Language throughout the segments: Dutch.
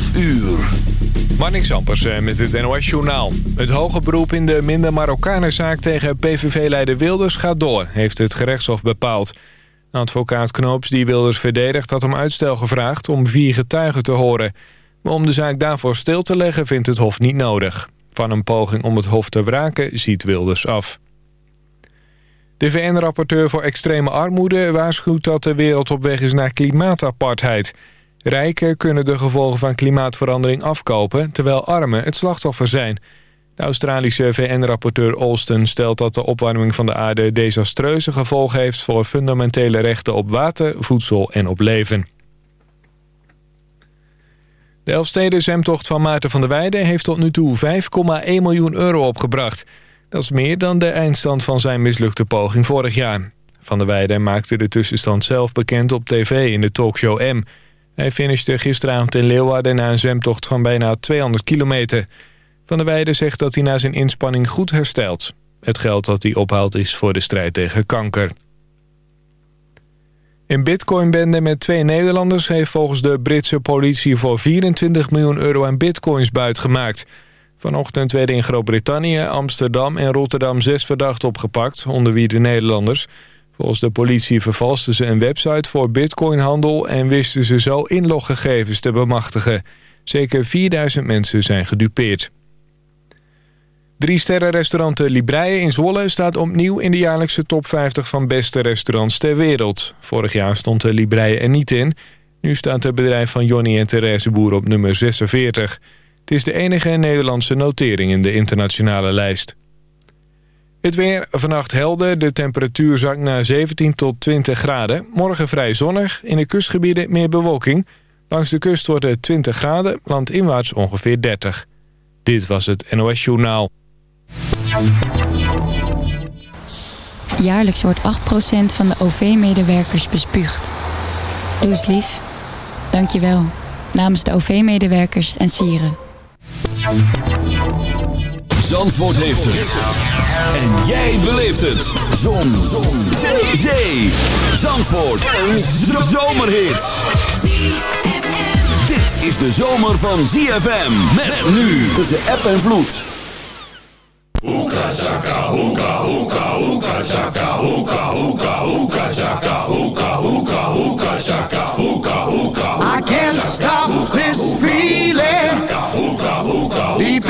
12 uur. Marnix met het NOS-journaal. Het hoge beroep in de minder Marokkanenzaak tegen PVV-leider Wilders gaat door, heeft het gerechtshof bepaald. Advocaat Knoops, die Wilders verdedigt, had om uitstel gevraagd om vier getuigen te horen. Maar om de zaak daarvoor stil te leggen vindt het hof niet nodig. Van een poging om het hof te wraken ziet Wilders af. De VN-rapporteur voor extreme armoede waarschuwt dat de wereld op weg is naar klimaatapartheid. Rijken kunnen de gevolgen van klimaatverandering afkopen... terwijl armen het slachtoffer zijn. De Australische VN-rapporteur Olsten stelt dat de opwarming van de aarde... desastreuze gevolgen heeft voor fundamentele rechten op water, voedsel en op leven. De Elfsteden zwemtocht van Maarten van der Weijden heeft tot nu toe 5,1 miljoen euro opgebracht. Dat is meer dan de eindstand van zijn mislukte poging vorig jaar. Van der Weijden maakte de tussenstand zelf bekend op tv in de talkshow M... Hij finishte gisteravond in Leeuwarden na een zwemtocht van bijna 200 kilometer. Van der Weijden zegt dat hij na zijn inspanning goed herstelt. Het geld dat hij ophaalt is voor de strijd tegen kanker. Een bitcoinbende met twee Nederlanders heeft volgens de Britse politie voor 24 miljoen euro aan bitcoins buitgemaakt. Vanochtend werden in Groot-Brittannië, Amsterdam en Rotterdam zes verdachten opgepakt, onder wie de Nederlanders. Volgens de politie vervalsten ze een website voor bitcoinhandel... en wisten ze zo inloggegevens te bemachtigen. Zeker 4000 mensen zijn gedupeerd. Drie sterrenrestaurant Libreie in Zwolle staat opnieuw in de jaarlijkse top 50 van beste restaurants ter wereld. Vorig jaar stond de Libreie er niet in. Nu staat het bedrijf van Jonny en Therese Boer op nummer 46. Het is de enige Nederlandse notering in de internationale lijst. Het weer vannacht helder. De temperatuur zakt naar 17 tot 20 graden. Morgen vrij zonnig. In de kustgebieden meer bewolking. Langs de kust wordt het 20 graden. Landinwaarts ongeveer 30. Dit was het NOS Journaal. Jaarlijks wordt 8% van de OV-medewerkers bespuugd. Doe lief. Dank je wel. Namens de OV-medewerkers en sieren. Zandvoort heeft het. En jij beleeft het. Zon. Zon. Zee. Zee. Zandvoort. Een zomerhit. Dit is de zomer van ZFM. Met nu tussen app en vloed. Hoeka shaka, hoeka, hoeka, hoeka shaka, hoeka, hoeka, hoeka shaka, hoeka, hoeka, hoeka shaka, hoeka, hoeka. I can't stop this feeling deep.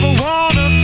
never wanna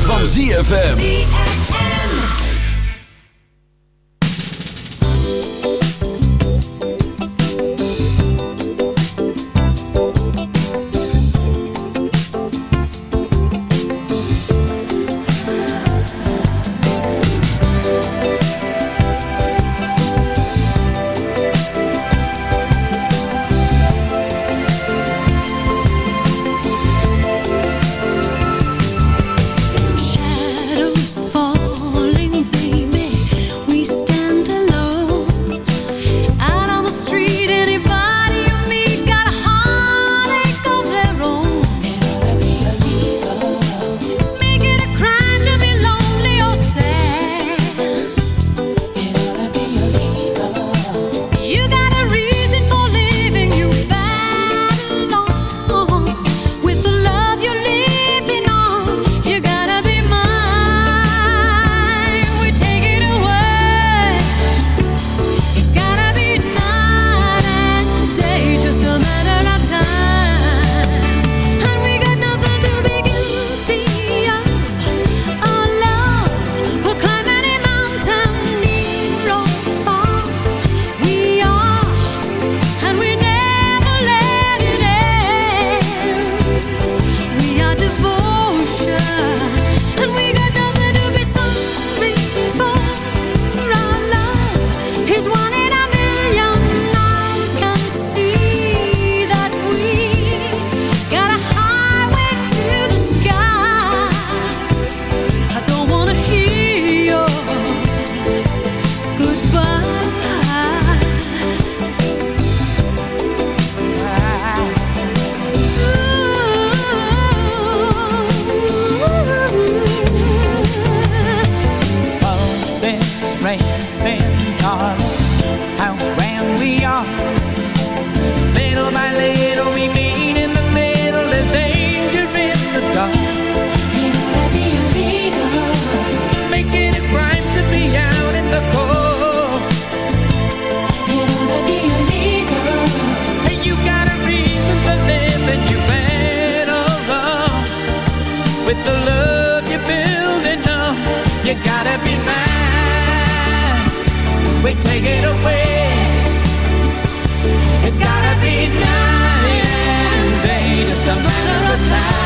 van ZFM. we take it away. It's gotta be now, day. just a matter of time.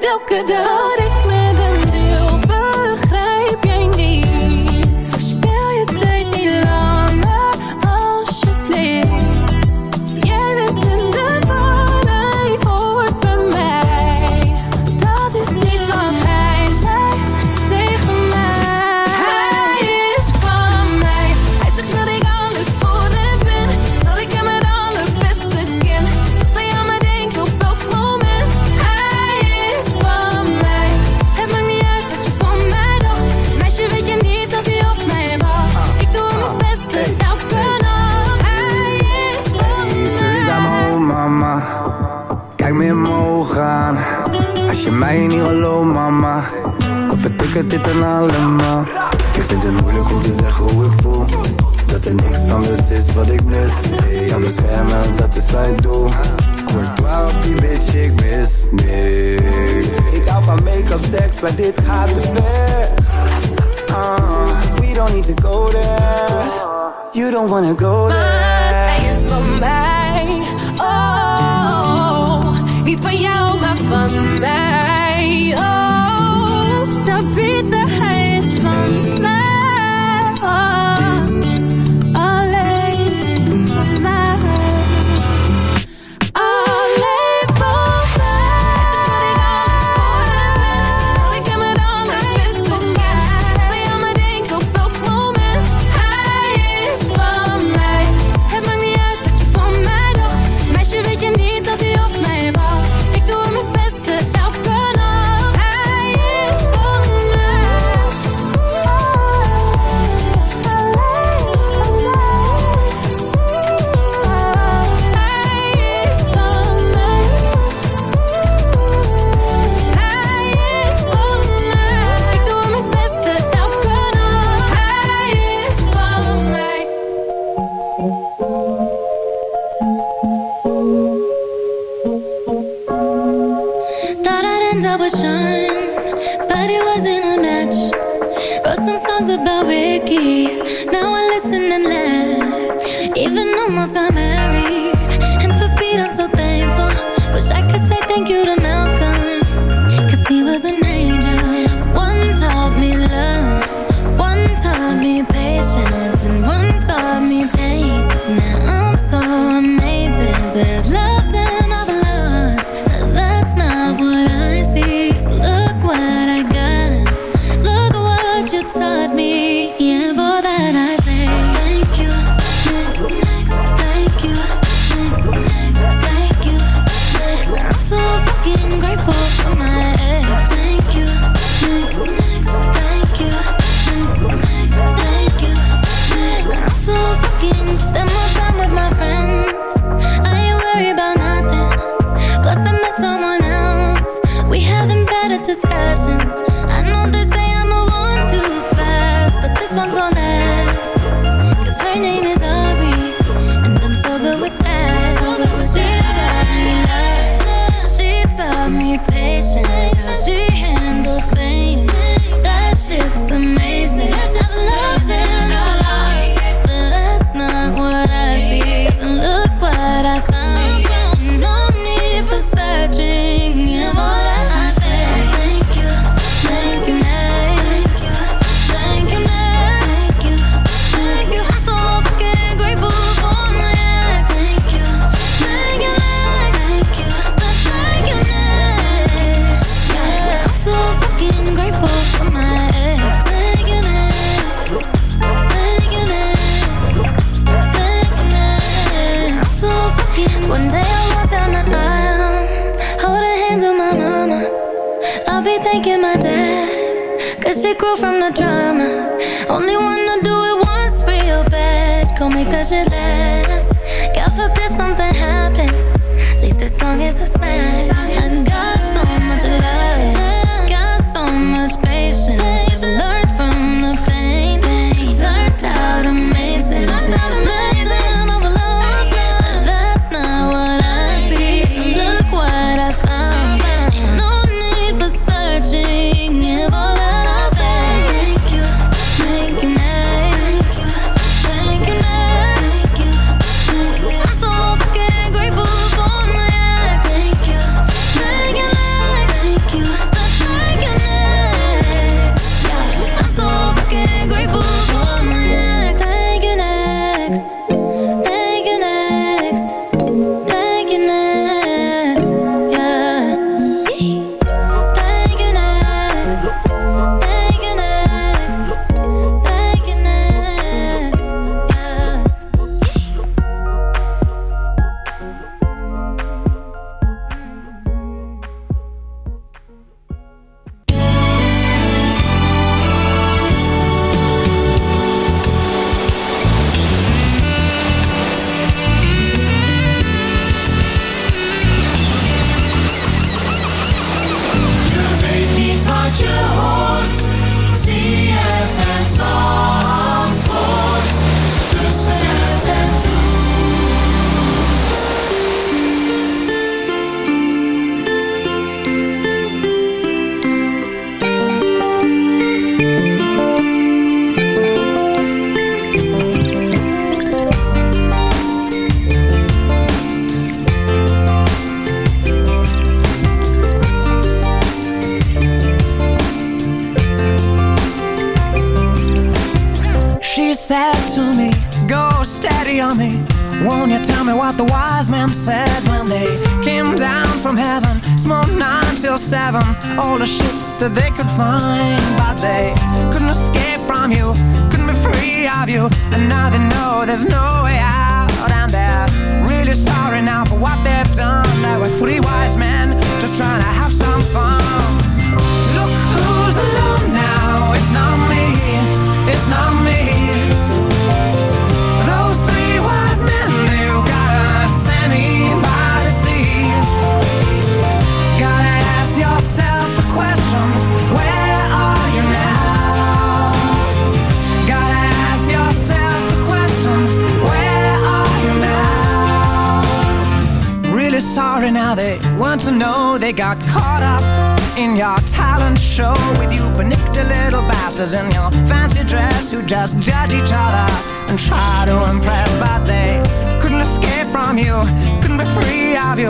kadar o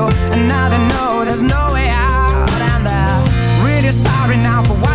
And now they know there's no way out. And they're really sorry now for what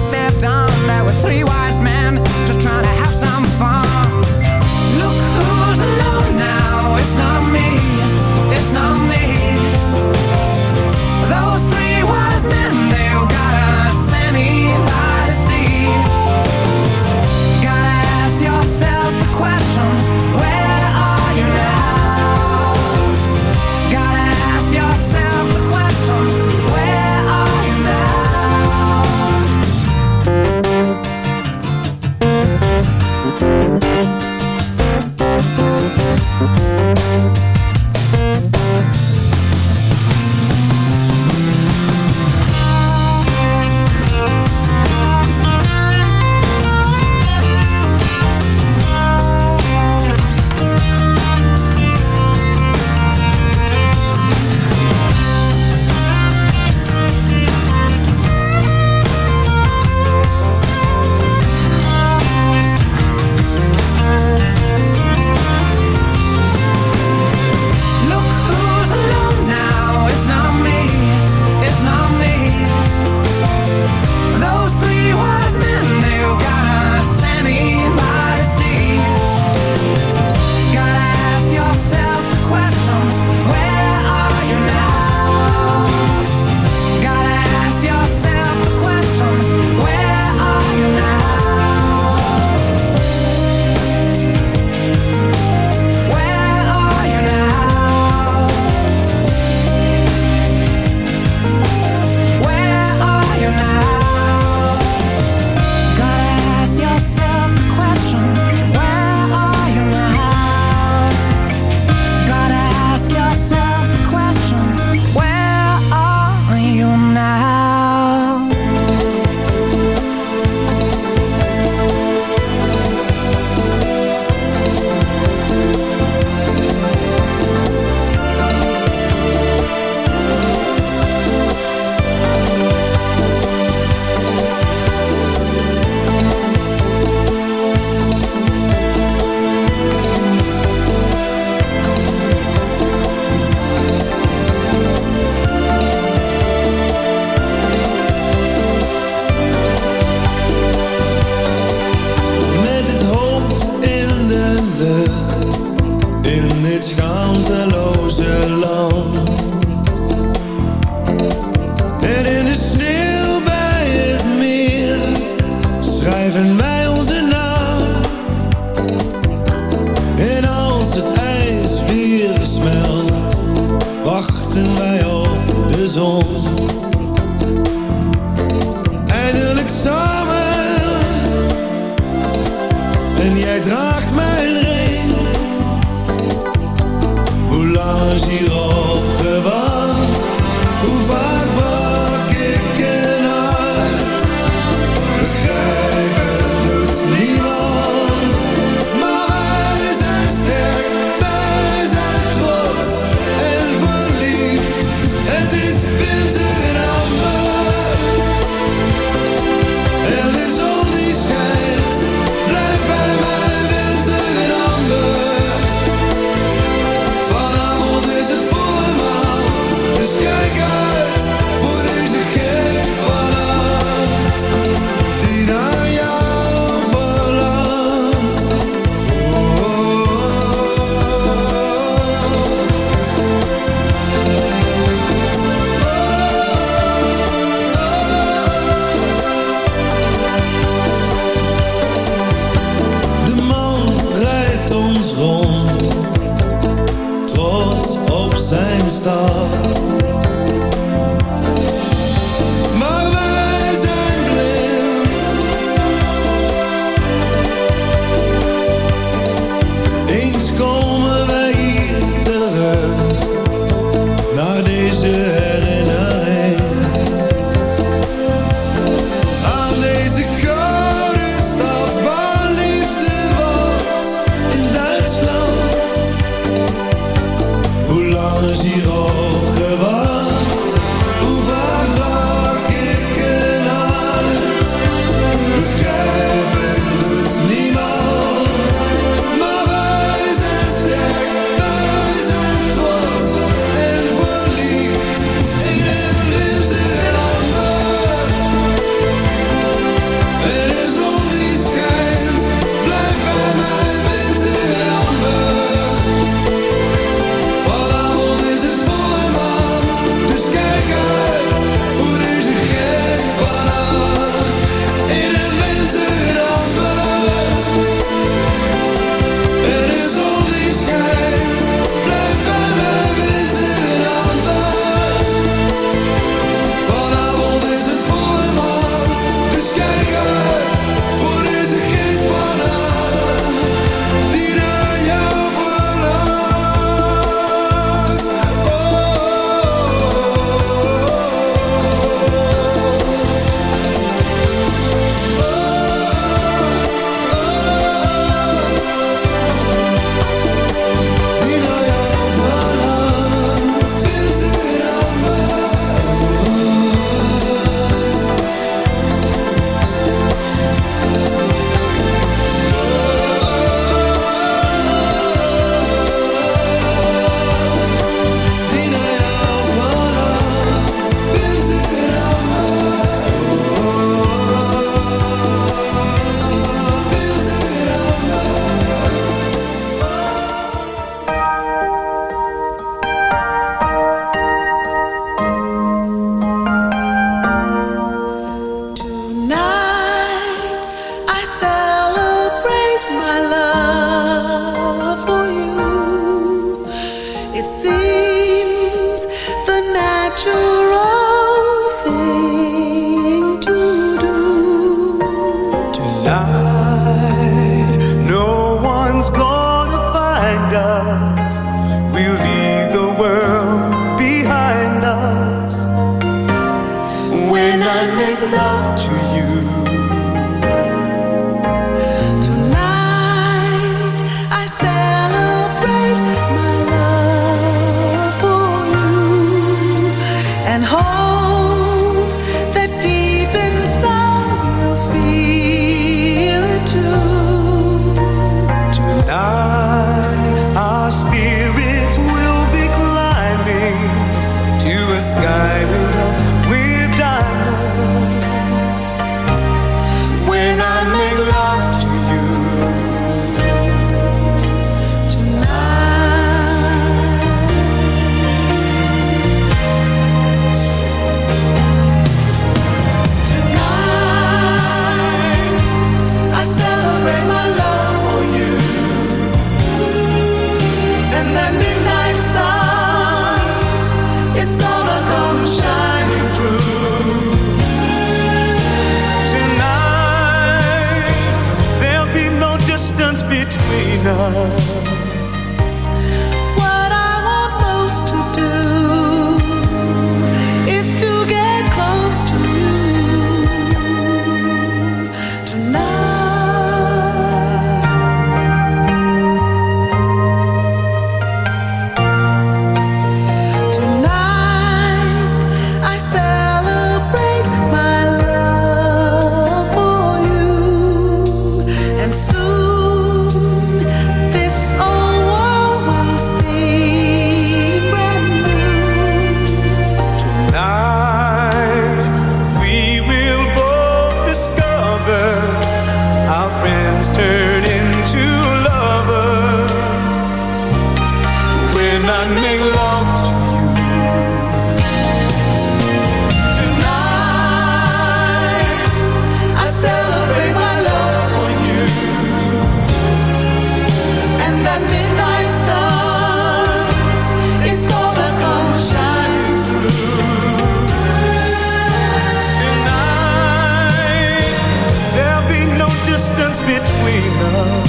为了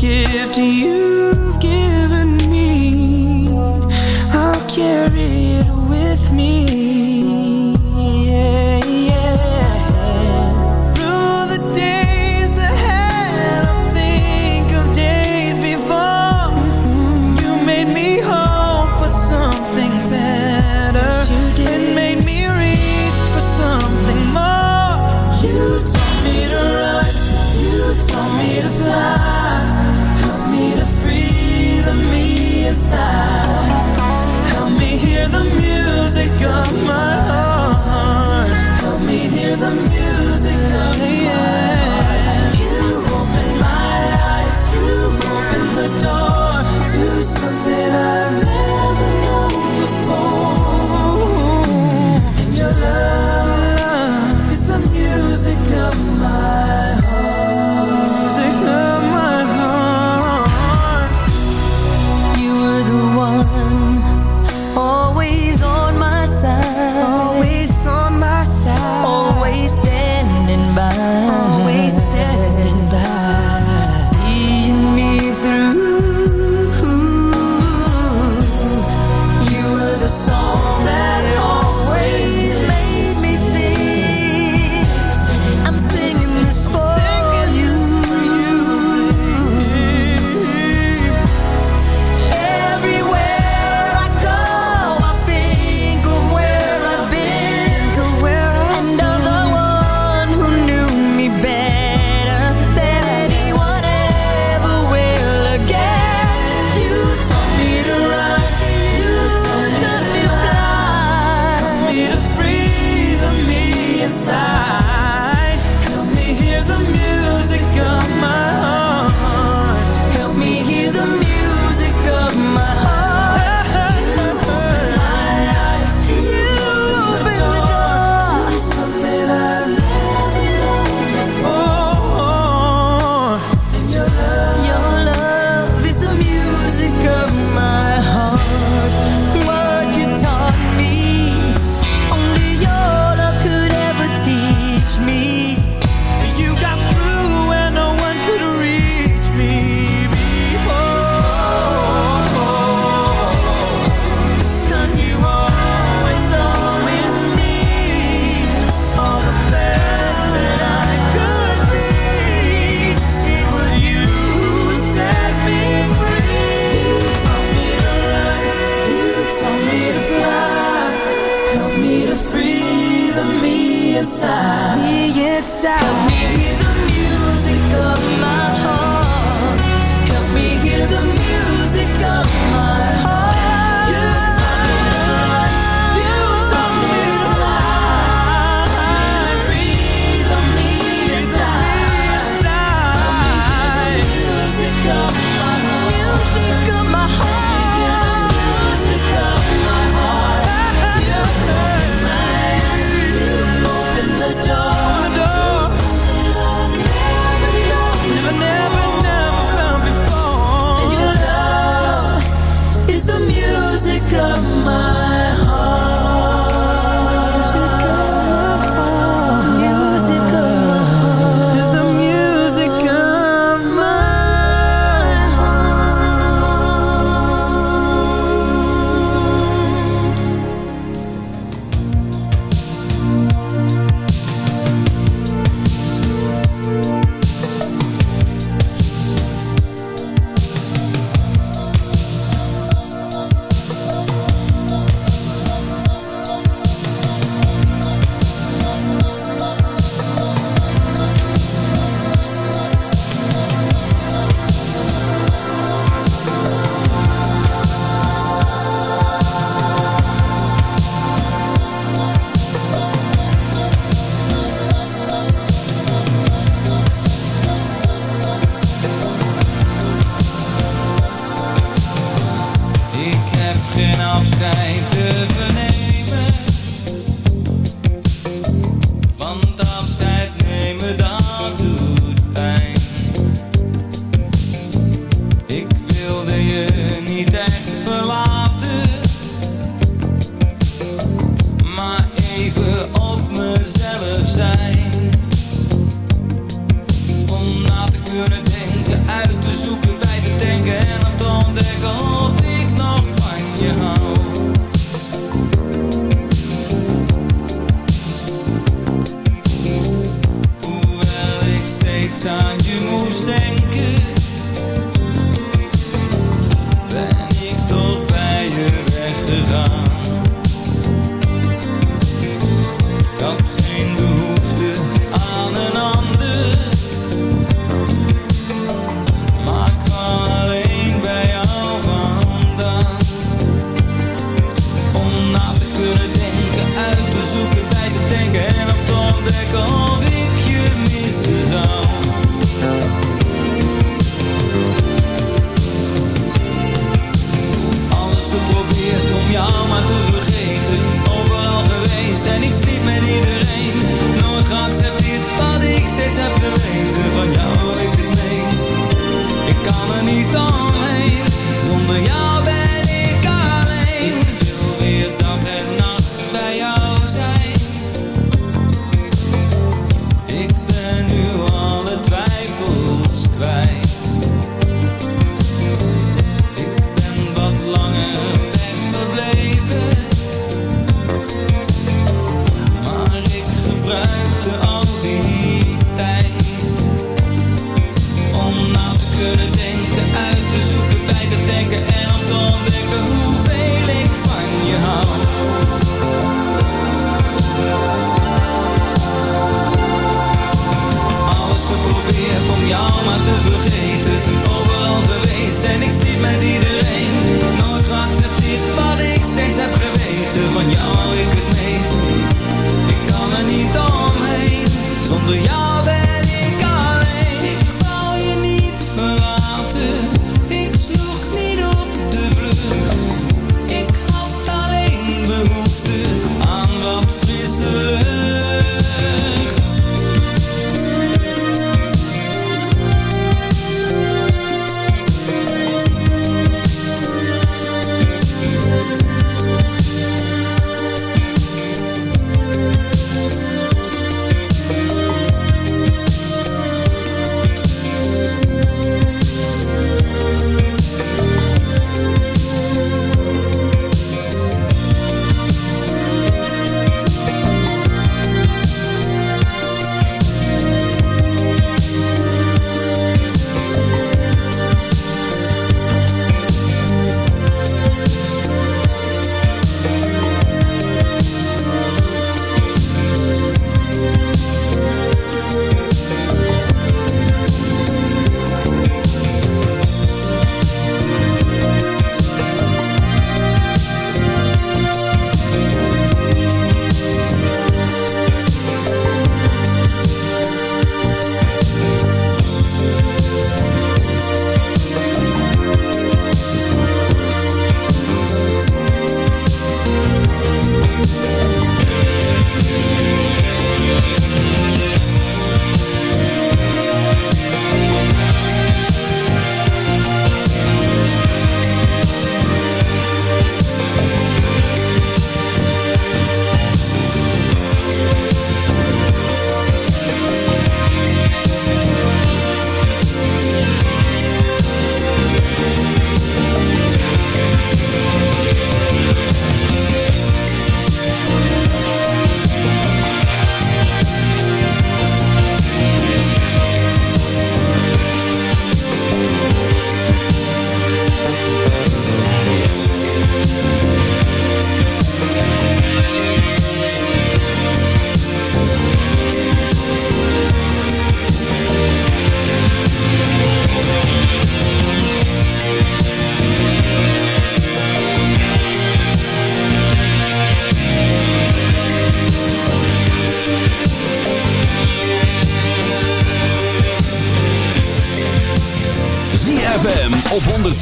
give to you.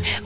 breathe.